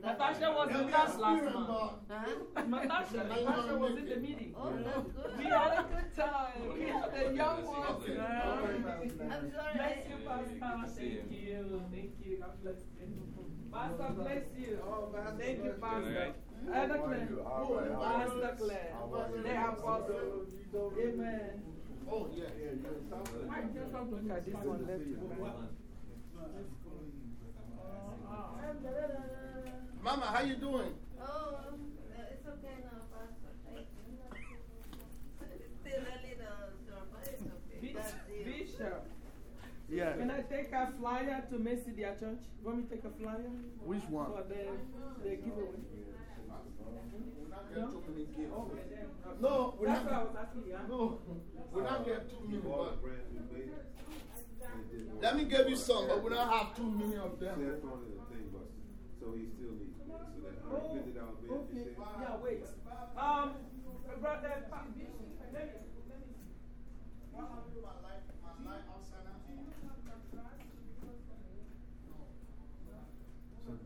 Natasha was with us last month. Natasha, Natasha was in the meeting. Oh, that's good. We had a good time. We had a young one. I'm sorry. Bless I- you, Pastor. Thank you. Thank you. God bless you. Pastor, bless you. Thank you, Pastor. Elder Claire. Pastor Claire. The apostle. Amen. Oh, yeah. yeah. Look at this one left. Mama, how you doing? Oh, um, uh, it's okay now, Pastor. Thank you. It's still a little sore, but it's okay. That's it. Bishop. Yeah. Can I take a flyer to Mercy their church? Want me to take a flyer? Which one? For the, the giveaway. We're not getting too many gifts. Okay, then. No, we're That's not. what I was asking you. huh? No, we're not getting too many. But let me give you some, but we don't have too many of them. That's one of the things, but so he still needs it. So that Oh, $150 bill, he okay. said. Yeah, wait. Um, brother, pa- let me, let me. So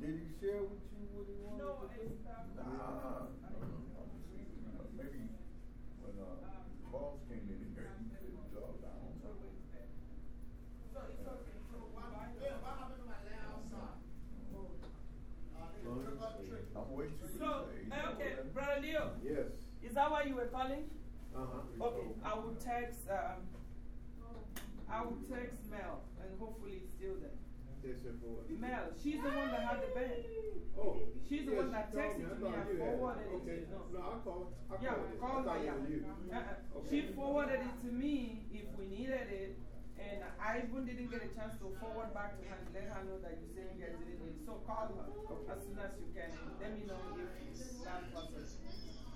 did he share with you what he wanted? No, it's, um, Nah. Maybe when uh, boss came in here, he said, "Dog, I don't know." I'm waiting for you So, okay, brother Leo, Yes. is that why you were calling? Uh huh. Okay, I will text, um, I will text Mel, and hopefully it's still there. Text her for what? Mel, she's the one that had the band. Oh. She's the yes, one that texted to me and forwarded it to Okay. No. I called. I Yeah, called call her, yeah. you. Uh-uh. Okay. She forwarded it to me if we needed it, and I even didn't get a chance to forward back to her and let her know that you said you guys didn't need it. So call her as soon as you can. Let me know if that. It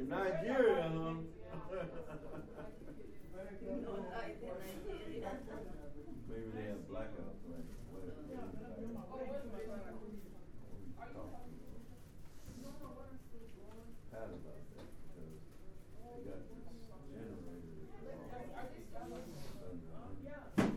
in Nigeria. Huh? Maybe they have blackouts, that's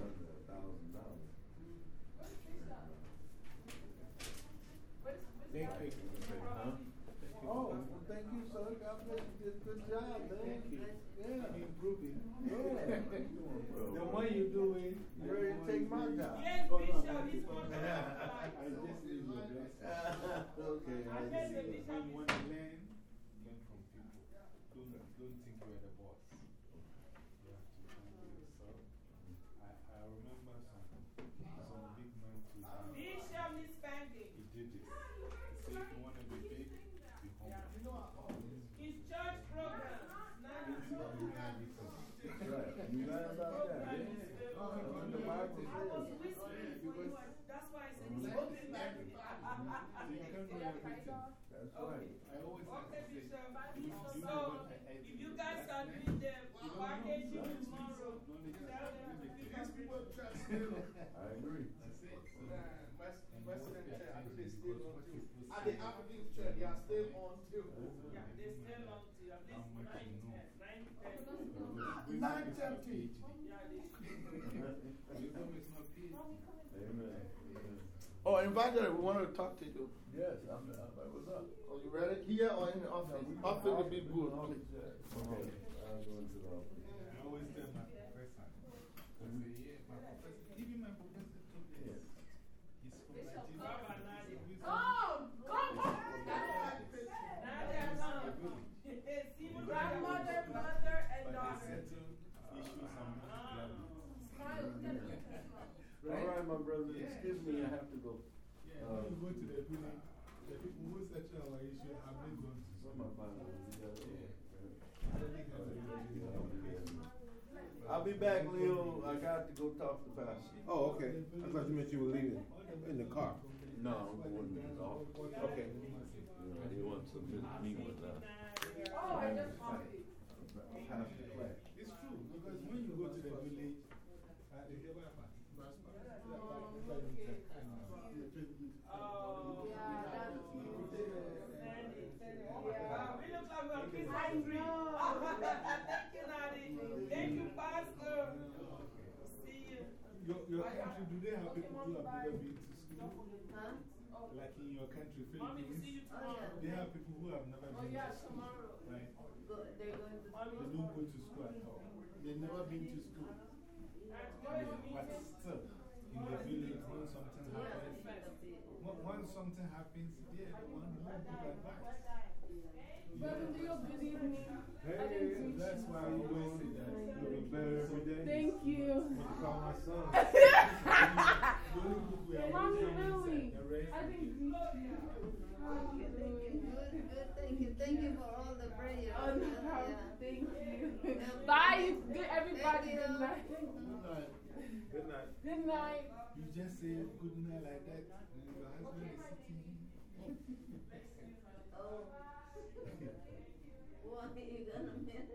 The one you do it, you ready to take my job. Yes, Bishop, he's going to I just need your blessing. Okay. I said the Bishop is. When you learn, learn from people. Don't, don't think you're the boss. You have to handle yourself. I, I remember some, some big man to Bishop is spending. He did it. Ah, he said, you want to be big? was whispering for you. That's why I said it's open marriage. That's right. So if you guys are doing them. These people trust you. I agree. Western church, I know they stay on too. At the African church, they are still on too. Yeah, they stay long till at least. Oh, Evangelist, we want to talk to you. Yes, I'm, I'm, what's up? Are you ready? Here or in the office? Office will be good, please. Okay, I'm going to the office. I always tell my professor, I say, yeah, my professor, even my professor told me, Yes. he's from Nigeria. Baba Nadia. Oh, come on. Nadia, come. See, Grandmother, mother, and But they daughter. settle issues and Ah. Smile. All right, my brother, excuse me, I have to go. Yeah, when you go to the village, the people who settle our issue have been gone to Some school. of my family, we gotta- I don't think that's a good idea. I'll be back, Leo. I got to go talk to Pastor. Oh, okay. I thought you meant you were leaving in the car. No, I'm going to his office. Okay. You know, he wants to meet meet with uh, Oh, I just found it. Pastor Clay. It's true, because when you go to the village, uh, the Heba Oh. Yeah, that's Sandy, Sandy. Oh my God, we look like we're Christmas tree. Thank you, Nadia. Thank you, Pastor. See you. Your, your country, do they have people who have never been to school? Huh? Like in your country, Mommy, Philippines? see you Oh, tomorrow. yeah. They have people who have never Oh, been yeah, to school. tomorrow. Right? Go, they're going to They don't go to school at all. They've never been to school. But still, in the village, when something happens, it's like a bit. when, when something happens, they're the one who give advice. Brother Leo, good evening. I didn't Hey, That's you. why you always say that. Looking better every day. Thank you. What you call my son? The only book we are Mommy, really? I is- didn't greet you. How are you doing? Good, good, thank you. Thank you for all the prayers. Oh, no, Yeah. thank you. Bye. Good, everybody. Thank Good you. night. Good night. Good night. You just say good night like that, and your husband is sitting here. Oh. What are you gonna miss?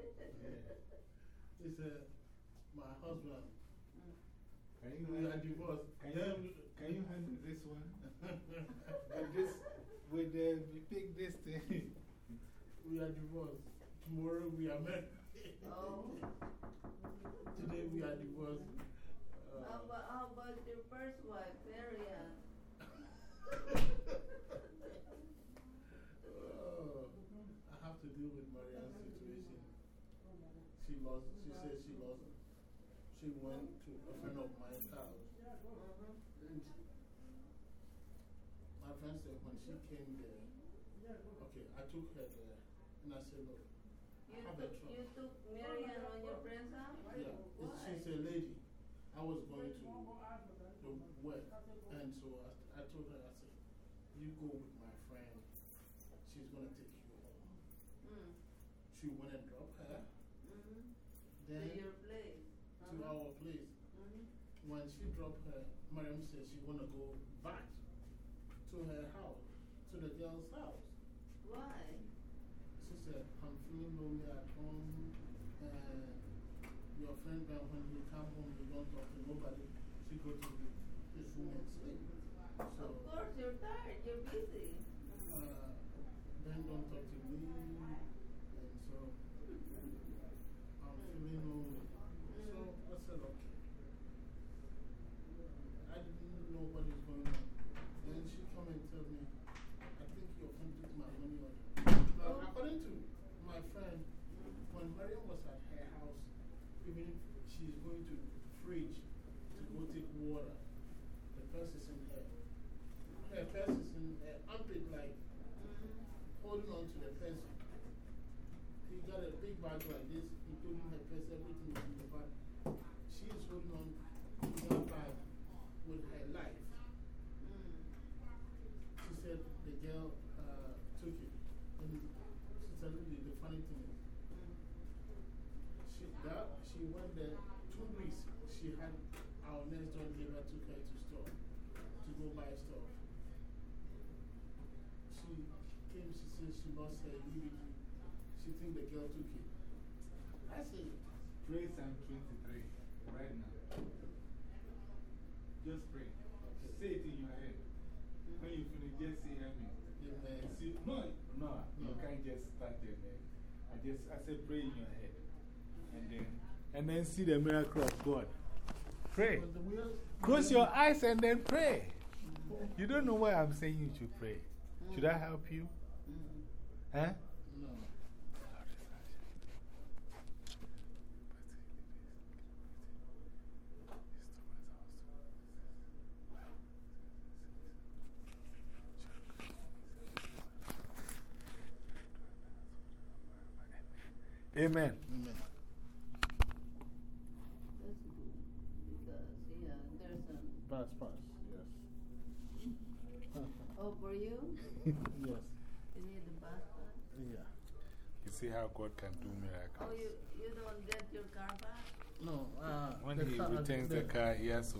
It's uh, my husband. Can you We are divorced. can you, can you handle this one? But this, with the, we pick this thing. we are divorced. Tomorrow we are married. Oh. Today we are divorced. How about, how about your first wife, Marianne? Oh, I have to deal with Marianne's situation. She lost, she said she lost, she went to a friend of mine's house. And my friend said when she came there, okay, I took her there and I said, look, You took, you took Marianne on your friend's house? Yeah, Why? she's a lady. I was going to the work, and so I, I told her, I said, you go with my friend. She's going to take you home. Mm. She went and dropped her. -hmm. Then to your place. to Uh-huh. our place. -hmm. When she dropped her, Mariam said she want to go back to her house, to the girl's house. Why? She said, I'm feeling lonely at home. And your friend, Ben, when he come home, he don't talk to nobody. She go to his room and sleep. So, Of course, you're tired. You're busy. uh, Ben don't talk to me. And so, I'm feeling lonely. So, I said, okay. I didn't know what is going on. Then she come and tell me, I think your friend took my money on Now, according to my friend, when Mariam was at her house, even if she's going to fridge to go take water, the purse is in uh, her. Her purse is in uh, her armpit, like holding on to the purse. He got a big bag like this, He including her purse, everything is in the bag. She is holding on to that bag with her life. She said the girl uh, took it. And she said, really, the funny thing is, she, that, she went there two weeks. She had our next door neighbor took her to store to go buy stuff. She said she lost her immunity. She think the girl took it. I said, Pray Psalm 23 right now. Just pray. Say it in your head. When you finish, just say Amen. Amen. See, no, no, you can't just start it. man. I just, I say pray in your head. And then, and then see the miracle of God. Pray. But the weird, Close your eyes and then pray. You don't know why I'm saying you should pray. Should I help you? Mm. Huh? Amen. Amen. That's good. Because, yeah, there's a. Pass, pass. Yes. Oh, for you? yes. You need the bus pass? Yeah. You see how God can do Oh, miracles. you, you don't get your car back? No. Uh, When he car- returns the car, he has to.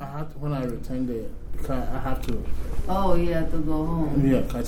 I had to, when I return the car, I have to. Oh, you have to go home. Yeah, catch